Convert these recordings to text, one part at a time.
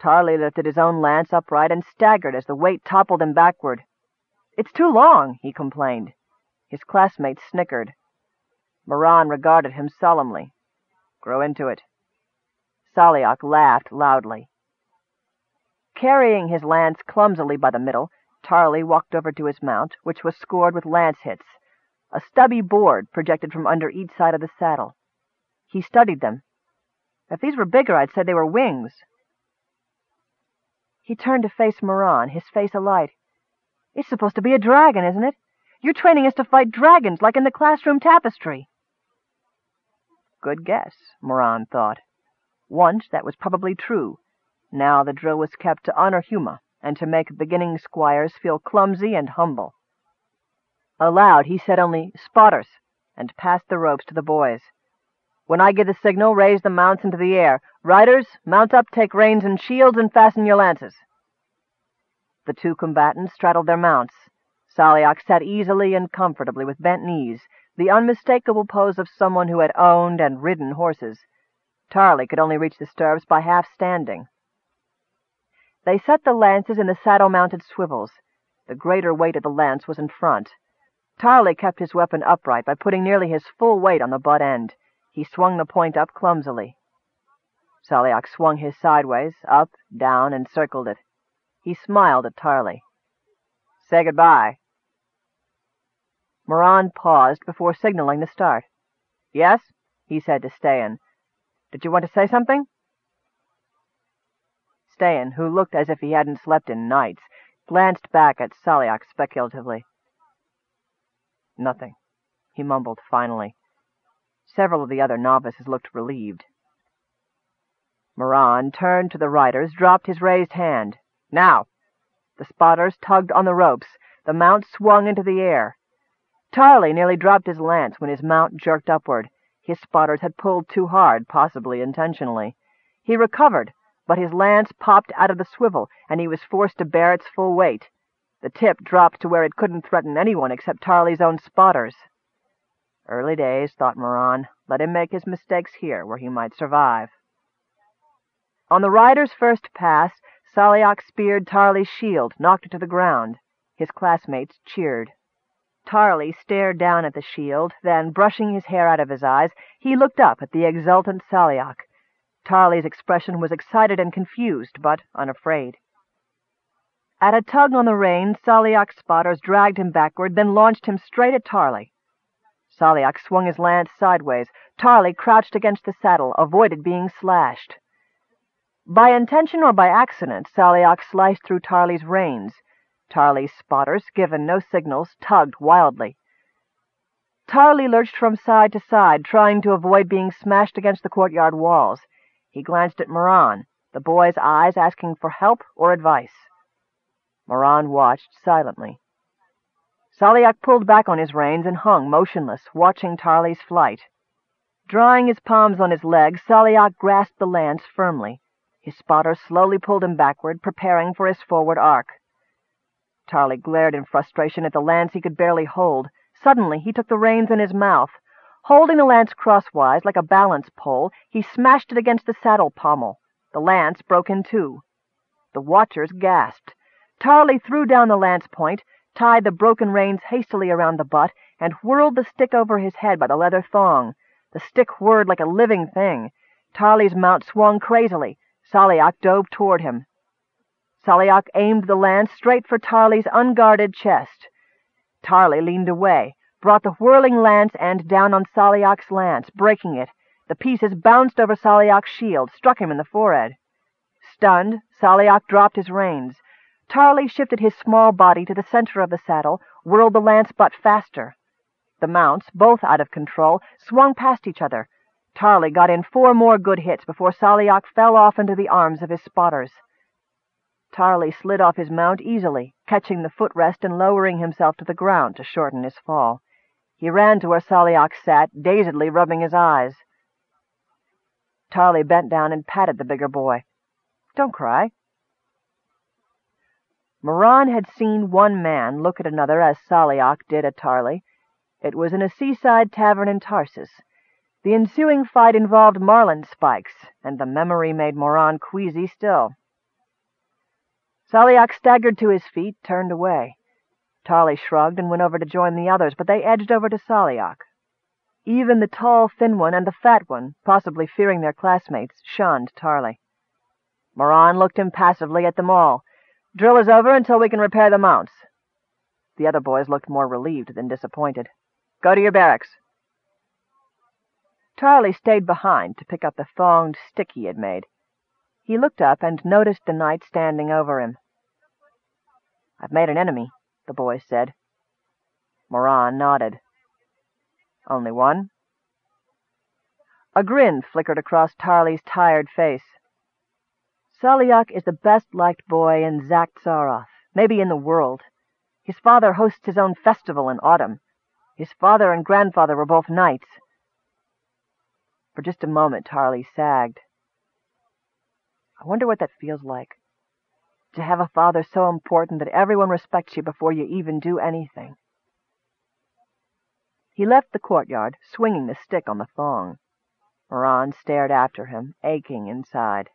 Tarley lifted his own lance upright and staggered as the weight toppled him backward. It's too long, he complained. His classmates snickered. Moran regarded him solemnly. Grow into it. Saliak laughed loudly. Carrying his lance clumsily by the middle, Tarley walked over to his mount, which was scored with lance hits. A stubby board projected from under each side of the saddle. He studied them. If these were bigger, I'd say they were wings. He turned to face Moran, his face alight. It's supposed to be a dragon, isn't it? You're training us to fight dragons, like in the classroom tapestry. Good guess, Moran thought. Once that was probably true. Now the drill was kept to honor Huma, and to make beginning squires feel clumsy and humble. Aloud he said only, Spotters, and passed the ropes to the boys. When I give the signal, raise the mounts into the air. Riders, mount up, take reins and shields, and fasten your lances. The two combatants straddled their mounts. Saliak sat easily and comfortably with bent knees, the unmistakable pose of someone who had owned and ridden horses. Tarley could only reach the stirrups by half standing. They set the lances in the saddle-mounted swivels. The greater weight of the lance was in front. Tarley kept his weapon upright by putting nearly his full weight on the butt end. He swung the point up clumsily. Saliak swung his sideways, up, down, and circled it. He smiled at Tarley. Say goodbye. Moran paused before signaling the start. Yes, he said to Stayan. Did you want to say something? Stayan, who looked as if he hadn't slept in nights, glanced back at Saliak speculatively. Nothing, he mumbled finally. Several of the other novices looked relieved. Moran turned to the riders, dropped his raised hand. Now! The spotters tugged on the ropes. The mount swung into the air. Tarley nearly dropped his lance when his mount jerked upward. His spotters had pulled too hard, possibly intentionally. He recovered, but his lance popped out of the swivel, and he was forced to bear its full weight. The tip dropped to where it couldn't threaten anyone except Tarley's own spotters. Early days, thought Moran. Let him make his mistakes here, where he might survive. On the rider's first pass, Saliak speared Tarley's shield, knocked it to the ground. His classmates cheered. Tarley stared down at the shield, then, brushing his hair out of his eyes, he looked up at the exultant Saliak. Tarley's expression was excited and confused, but unafraid. At a tug on the rein, Saliak's spotters dragged him backward, then launched him straight at Tarley. Saliak swung his lance sideways. Tarley crouched against the saddle, avoided being slashed. By intention or by accident, Saliak sliced through Tarley's reins. Tarley's spotters, given no signals, tugged wildly. Tarley lurched from side to side, trying to avoid being smashed against the courtyard walls. He glanced at Moran, the boy's eyes asking for help or advice. Moran watched silently. Saliak pulled back on his reins and hung motionless, watching Tarley's flight. Drawing his palms on his legs, Saliak grasped the lance firmly. His spotter slowly pulled him backward, preparing for his forward arc. Tarley glared in frustration at the lance he could barely hold. Suddenly he took the reins in his mouth. Holding the lance crosswise, like a balance pole, he smashed it against the saddle pommel. The lance broke in two. The watchers gasped. Tarley threw down the lance point, tied the broken reins hastily around the butt, and whirled the stick over his head by the leather thong. The stick whirred like a living thing. Tarley's mount swung crazily. Saliak dove toward him. Saliak aimed the lance straight for Tarley's unguarded chest. Tarley leaned away, brought the whirling lance end down on Saliak's lance, breaking it. The pieces bounced over Saliak's shield, struck him in the forehead. Stunned, Saliak dropped his reins. Tarley shifted his small body to the center of the saddle, whirled the lance butt faster. The mounts, both out of control, swung past each other. Tarley got in four more good hits before Saliak fell off into the arms of his spotters. Tarley slid off his mount easily, catching the footrest and lowering himself to the ground to shorten his fall. He ran to where Saliak sat, dazedly rubbing his eyes. Tarley bent down and patted the bigger boy. Don't cry. Moran had seen one man look at another as Saliak did at Tarley. It was in a seaside tavern in Tarsis. The ensuing fight involved marlin spikes, and the memory made Moran queasy still. Saliak staggered to his feet, turned away. Tarley shrugged and went over to join the others, but they edged over to Saliak. Even the tall, thin one and the fat one, possibly fearing their classmates, shunned Tarley. Moran looked impassively at them all. Drill is over until we can repair the mounts. The other boys looked more relieved than disappointed. Go to your barracks. Tarley stayed behind to pick up the thonged stick he had made. He looked up and noticed the knight standing over him. I've made an enemy, the boy said. Moran nodded. Only one? A grin flickered across Tarley's tired face. Saliak is the best-liked boy in Xak Tsaroth, maybe in the world. His father hosts his own festival in autumn. His father and grandfather were both knights. For just a moment, Tarley sagged. I wonder what that feels like. To have a father so important that everyone respects you before you even do anything. He left the courtyard, swinging the stick on the thong. Moran stared after him, aching inside.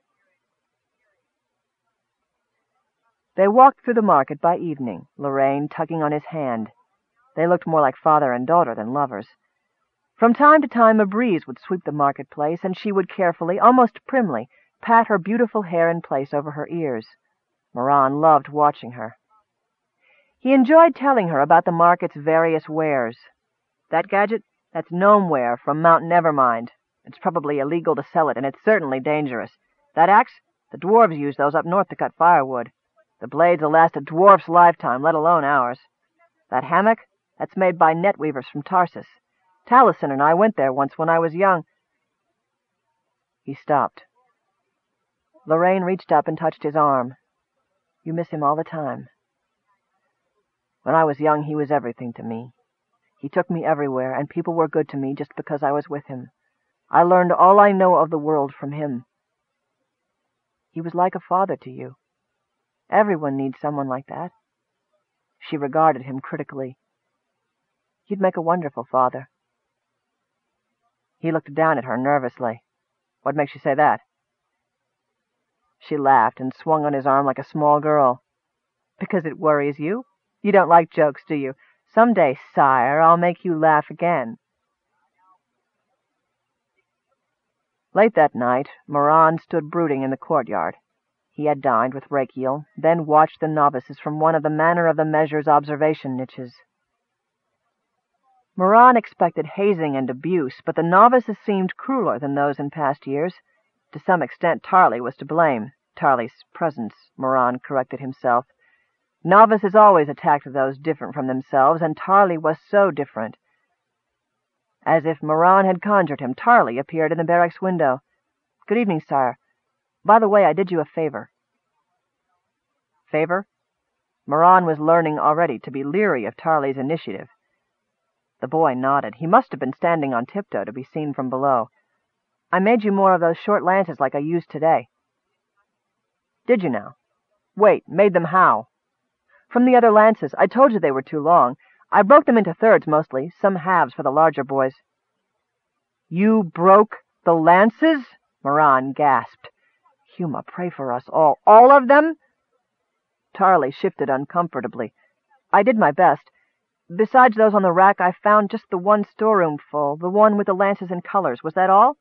They walked through the market by evening, Lorraine tugging on his hand. They looked more like father and daughter than lovers. From time to time a breeze would sweep the marketplace, and she would carefully, almost primly, pat her beautiful hair in place over her ears. Moran loved watching her. He enjoyed telling her about the market's various wares. That gadget? That's gnomeware from Mount Nevermind. It's probably illegal to sell it, and it's certainly dangerous. That axe? The dwarves use those up north to cut firewood. The blades will last a dwarf's lifetime, let alone ours. That hammock? That's made by net weavers from Tarsis. Taliesin and I went there once when I was young. He stopped. Lorraine reached up and touched his arm. You miss him all the time. When I was young, he was everything to me. He took me everywhere, and people were good to me just because I was with him. I learned all I know of the world from him. He was like a father to you. Everyone needs someone like that. She regarded him critically. You'd make a wonderful father. He looked down at her nervously. What makes you say that? She laughed and swung on his arm like a small girl. Because it worries you? You don't like jokes, do you? Some day, sire, I'll make you laugh again. Late that night, Moran stood brooding in the courtyard. He had dined with Rachiel, then watched the novices from one of the Manor of the Measure's observation niches. Moran expected hazing and abuse, but the novices seemed crueler than those in past years. To some extent, Tarley was to blame. Tarley's presence, Moran corrected himself. Novices always attacked those different from themselves, and Tarley was so different. As if Moran had conjured him, Tarley appeared in the barracks window. Good evening, sire. By the way, I did you a favor. Favor? Moran was learning already to be leery of Tarley's initiative. The boy nodded. He must have been standing on tiptoe to be seen from below. I made you more of those short lances like I used today. Did you now? Wait, made them how? From the other lances. I told you they were too long. I broke them into thirds mostly, some halves for the larger boys. You broke the lances? Moran gasped. Huma, pray for us all. All of them? Tarley shifted uncomfortably. I did my best. Besides those on the rack, I found just the one storeroom full, the one with the lances and colors. Was that all?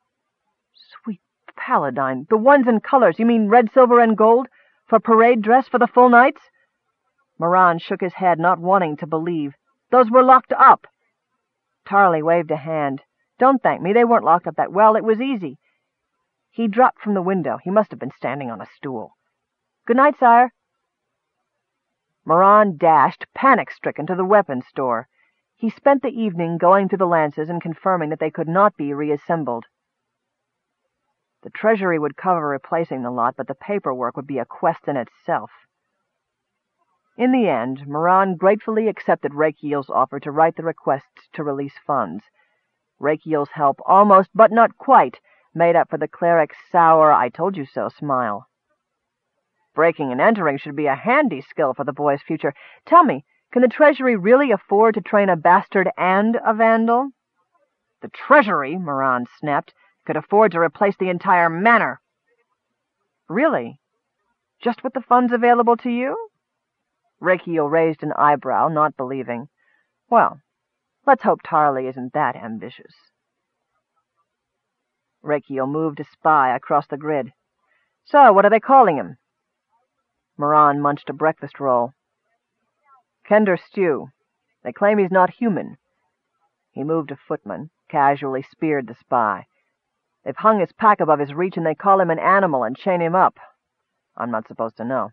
Sweet Paladine, the ones in colors, you mean red, silver, and gold? For parade dress for the full knights? Moran shook his head, not wanting to believe. Those were locked up. Tarley waved a hand. Don't thank me, they weren't locked up that well. It was easy. He dropped from the window. He must have been standing on a stool. Good night, sire. Moran dashed, panic-stricken, to the weapons store. He spent the evening going through the lances and confirming that they could not be reassembled. The Treasury would cover replacing the lot, but the paperwork would be a quest in itself. In the end, Moran gratefully accepted Rachiel's offer to write the requests to release funds. Rachiel's help almost, but not quite, made up for the cleric's sour I-told-you-so smile. Breaking and entering should be a handy skill for the boy's future. Tell me, can the Treasury really afford to train a bastard and a vandal? The Treasury, Moran snapped, could afford to replace the entire manor. Really? Just with the funds available to you? Rakiel raised an eyebrow, not believing. Well, let's hope Tarley isn't that ambitious. Rakiel moved a spy across the grid. So, what are they calling him? Moran munched a breakfast roll. Kender Stew. They claim he's not human. He moved a footman, casually speared the spy. They've hung his pack above his reach and they call him an animal and chain him up. I'm not supposed to know.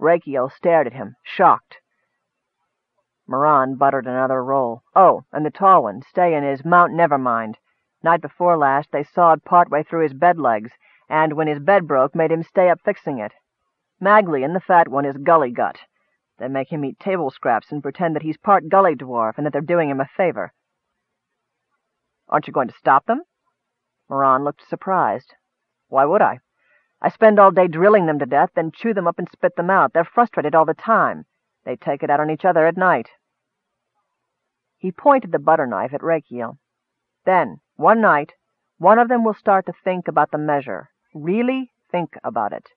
Rakiel stared at him, shocked. Moran buttered another roll. Oh, and the tall one, Stayan, his Mount Nevermind. Night before last, they sawed partway through his bed legs, and when his bed broke, made him stay up fixing it. Maglian, the fat one, is Gully Gut. They make him eat table scraps and pretend that he's part gully dwarf and that they're doing him a favor. Aren't you going to stop them? Moran looked surprised. Why would I? I spend all day drilling them to death, then chew them up and spit them out. They're frustrated all the time. They take it out on each other at night. He pointed the butter knife at Rakiel. Then, one night, one of them will start to think about the measure. Really think about it.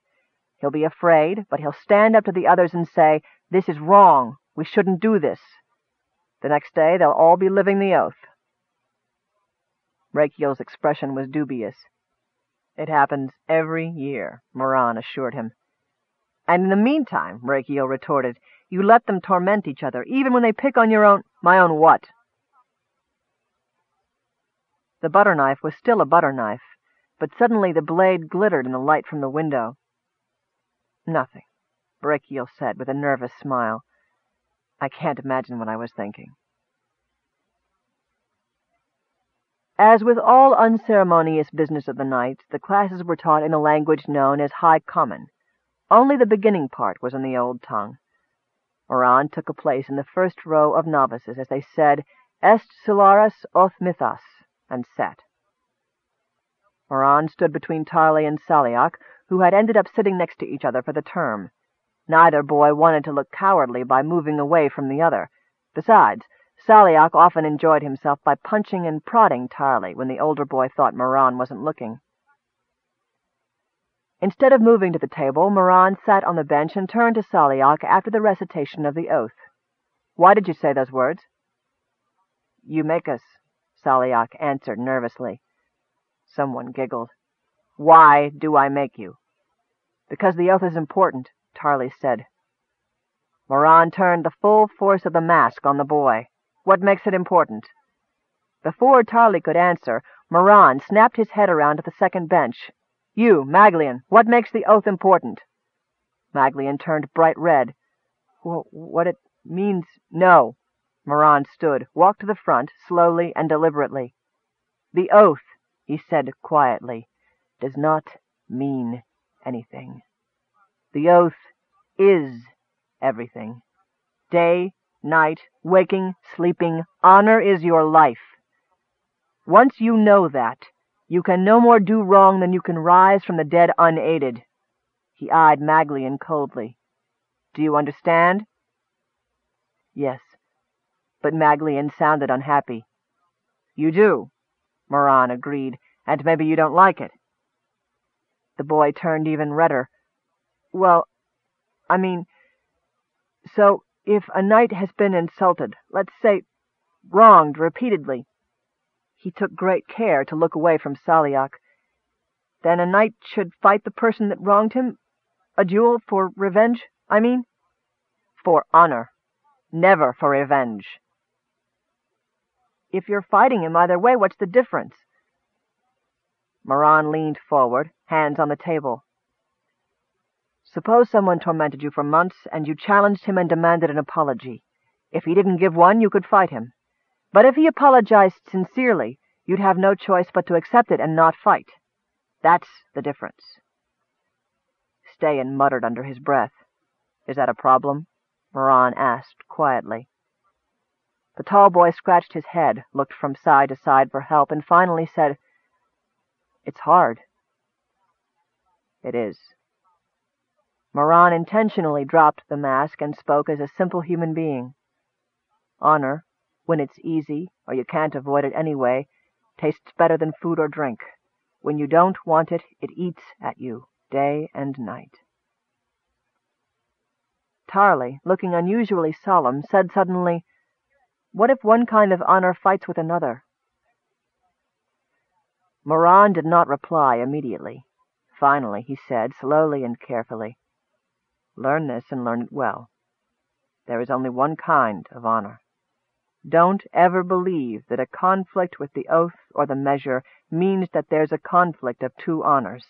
He'll be afraid, but he'll stand up to the others and say, This is wrong. We shouldn't do this. The next day, they'll all be living the oath. Rakiel's expression was dubious. It happens every year, Moran assured him. And in the meantime, Rakiel retorted, you let them torment each other, even when they pick on your own... My own what? The butter knife was still a butter knife, but suddenly the blade glittered in the light from the window. Nothing, Rakiel said with a nervous smile. I can't imagine what I was thinking. As with all unceremonious business of the night, the classes were taught in a language known as High Common. Only the beginning part was in the old tongue. Moran took a place in the first row of novices as they said, Est Sularus oth Mithas, and sat. Moran stood between Tarley and Saliak, who had ended up sitting next to each other for the term. Neither boy wanted to look cowardly by moving away from the other. Besides, Saliak often enjoyed himself by punching and prodding Tarley when the older boy thought Moran wasn't looking. Instead of moving to the table, Moran sat on the bench and turned to Saliak after the recitation of the oath. Why did you say those words? You make us, Saliak answered nervously. Someone giggled. Why do I make you? Because the oath is important, Tarley said. Moran turned the full force of the mask on the boy. What makes it important? Before Tarley could answer, Moran snapped his head around to the second bench. You, Maglian, what makes the oath important? Maglian turned bright red. What it means... No. Moran stood, walked to the front, slowly and deliberately. The oath, he said quietly, does not mean anything. The oath is everything. Day, night, waking, sleeping, honor is your life. Once you know that, you can no more do wrong than you can rise from the dead unaided. He eyed Maglian coldly. Do you understand? Yes, but Maglian sounded unhappy. You do, Moran agreed, and maybe you don't like it. The boy turned even redder. Well, I mean, so if a knight has been insulted, let's say wronged repeatedly, he took great care to look away from Saliak. Then a knight should fight the person that wronged him? A duel for revenge, I mean? For honor. Never for revenge. If you're fighting him either way, what's the difference? Moran leaned forward, hands on the table. Suppose someone tormented you for months, and you challenged him and demanded an apology. If he didn't give one, you could fight him. But if he apologized sincerely, you'd have no choice but to accept it and not fight. That's the difference. Stayan muttered under his breath. Is that a problem? Moran asked quietly. The tall boy scratched his head, looked from side to side for help, and finally said, It's hard. It is. Moran intentionally dropped the mask and spoke as a simple human being. Honor, when it's easy, or you can't avoid it anyway, tastes better than food or drink. When you don't want it, it eats at you, day and night. Tarley, looking unusually solemn, said suddenly, What if one kind of honor fights with another? Moran did not reply immediately. Finally, he said, slowly and carefully, Learn this and learn it well. There is only one kind of honor. Don't ever believe that a conflict with the oath or the measure means that there's a conflict of two honors.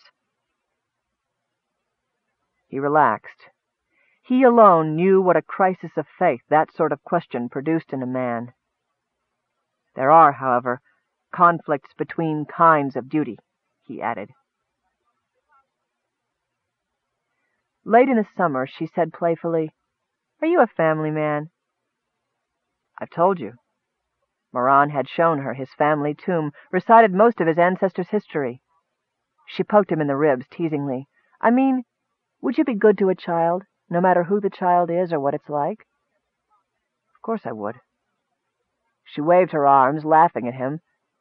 He relaxed. He alone knew what a crisis of faith that sort of question produced in a man. There are, however, conflicts between kinds of duty, he added. Late in the summer, she said playfully, Are you a family man? I've told you. Moran had shown her his family tomb, recited most of his ancestors' history. She poked him in the ribs teasingly. I mean, would you be good to a child? No matter who the child is or what it's like? Of course I would. She waved her arms, laughing at him,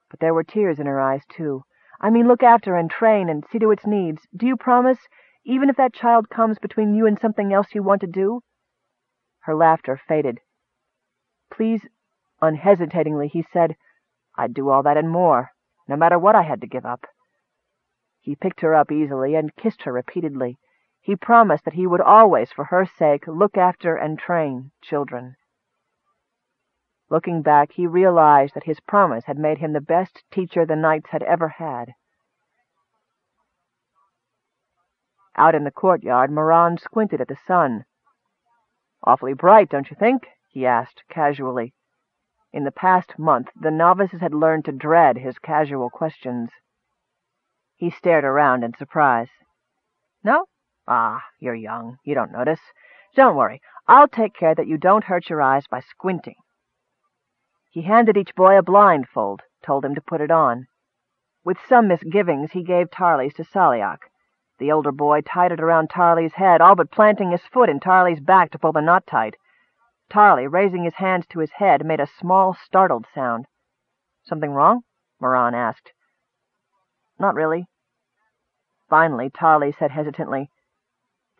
but there were tears in her eyes, too. I mean, look after and train and see to its needs. Do you promise, even if that child comes between you and something else you want to do? Her laughter faded. Please, unhesitatingly, he said, I'd do all that and more, no matter what I had to give up. He picked her up easily and kissed her repeatedly. He promised that he would always, for her sake, look after and train children. Looking back, he realized that his promise had made him the best teacher the Knights had ever had. Out in the courtyard, Moran squinted at the sun. Awfully bright, don't you think? he asked, casually. In the past month, the novices had learned to dread his casual questions. He stared around in surprise. No, Ah, you're young. You don't notice. Don't worry. I'll take care that you don't hurt your eyes by squinting. He handed each boy a blindfold, told him to put it on. With some misgivings, he gave Tarley's to Saliak. The older boy tied it around Tarley's head, all but planting his foot in Tarley's back to pull the knot tight. Tarley, raising his hands to his head, made a small, startled sound. Something wrong? Moran asked. Not really. Finally, Tarley said hesitantly,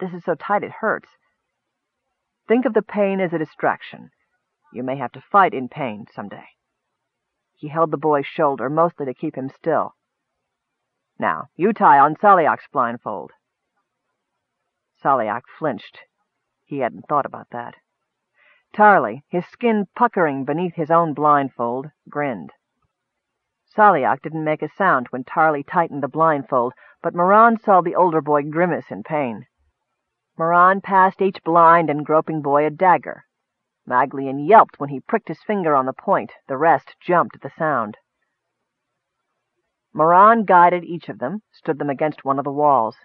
this is so tight it hurts. Think of the pain as a distraction. You may have to fight in pain some day. He held the boy's shoulder, mostly to keep him still. Now, you tie on Saliak's blindfold. Saliak flinched. He hadn't thought about that. Tarley, his skin puckering beneath his own blindfold, grinned. Saliak didn't make a sound when Tarley tightened the blindfold, but Moran saw the older boy grimace in pain. Moran passed each blind and groping boy a dagger. Maglian yelped when he pricked his finger on the point. The rest jumped at the sound. Moran guided each of them, stood them against one of the walls.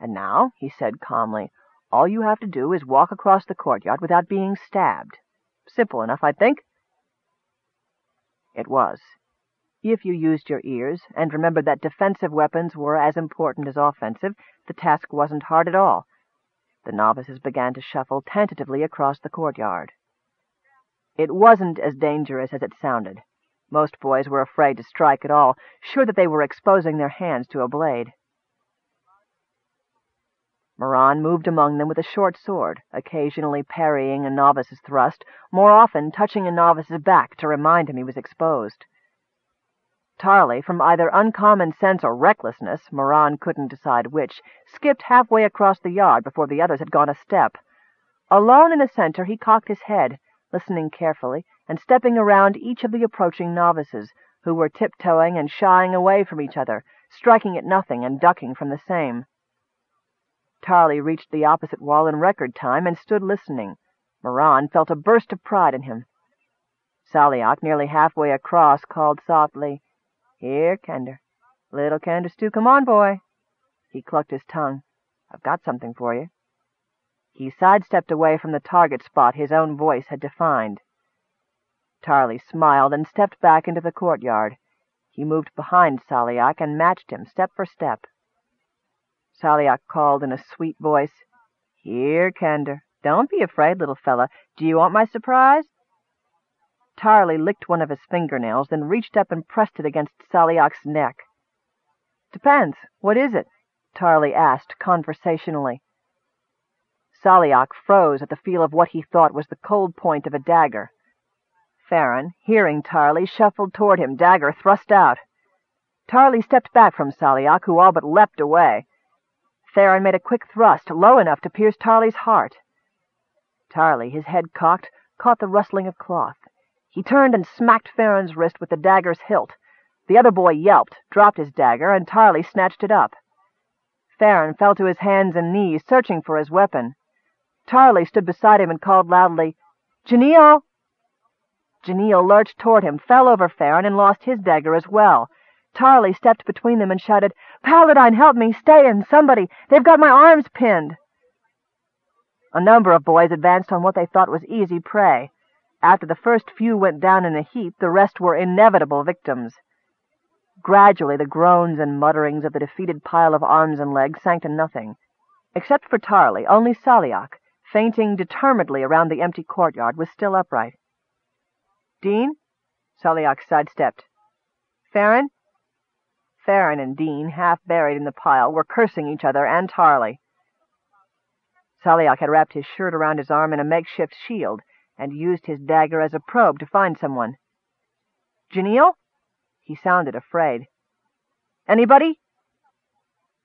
And now, he said calmly, all you have to do is walk across the courtyard without being stabbed. Simple enough, I think. It was. If you used your ears, and remembered that defensive weapons were as important as offensive, the task wasn't hard at all. The novices began to shuffle tentatively across the courtyard. It wasn't as dangerous as it sounded. Most boys were afraid to strike at all, sure that they were exposing their hands to a blade. Moran moved among them with a short sword, occasionally parrying a novice's thrust, more often touching a novice's back to remind him he was exposed. Tarley, from either uncommon sense or recklessness, Moran couldn't decide which, skipped halfway across the yard before the others had gone a step. Alone in the center, he cocked his head, listening carefully, and stepping around each of the approaching novices, who were tiptoeing and shying away from each other, striking at nothing and ducking from the same. Tarley reached the opposite wall in record time and stood listening. Moran felt a burst of pride in him. Saliak, nearly halfway across, called softly, here, Kender. Little Kender Stew, come on, boy. He clucked his tongue. I've got something for you. He sidestepped away from the target spot his own voice had defined. Tarley smiled and stepped back into the courtyard. He moved behind Saliak and matched him step for step. Saliak called in a sweet voice, Here, Kender. Don't be afraid, little fella. Do you want my surprise? Tarley licked one of his fingernails, then reached up and pressed it against Saliak's neck. Depends. What is it? Tarley asked conversationally. Saliak froze at the feel of what he thought was the cold point of a dagger. Farron, hearing Tarley, shuffled toward him, dagger thrust out. Tarley stepped back from Saliak, who all but leapt away. Farron made a quick thrust, low enough to pierce Tarley's heart. Tarley, his head cocked, caught the rustling of cloth. He turned and smacked Farron's wrist with the dagger's hilt. The other boy yelped, dropped his dagger, and Tarley snatched it up. Farron fell to his hands and knees, searching for his weapon. Tarley stood beside him and called loudly, Janelle! Janelle lurched toward him, fell over Farron, and lost his dagger as well. Tarley stepped between them and shouted, Paladine, help me! Stay in, somebody! They've got my arms pinned! A number of boys advanced on what they thought was easy prey. After the first few went down in a heap, the rest were inevitable victims. Gradually the groans and mutterings of the defeated pile of arms and legs sank to nothing. Except for Tarley, only Saliak, feinting determinedly around the empty courtyard, was still upright. Dean? Saliak sidestepped. Farron? Farron and Dean, half buried in the pile, were cursing each other and Tarley. Saliak had wrapped his shirt around his arm in a makeshift shield and used his dagger as a probe to find someone. Janelle? He sounded afraid. Anybody?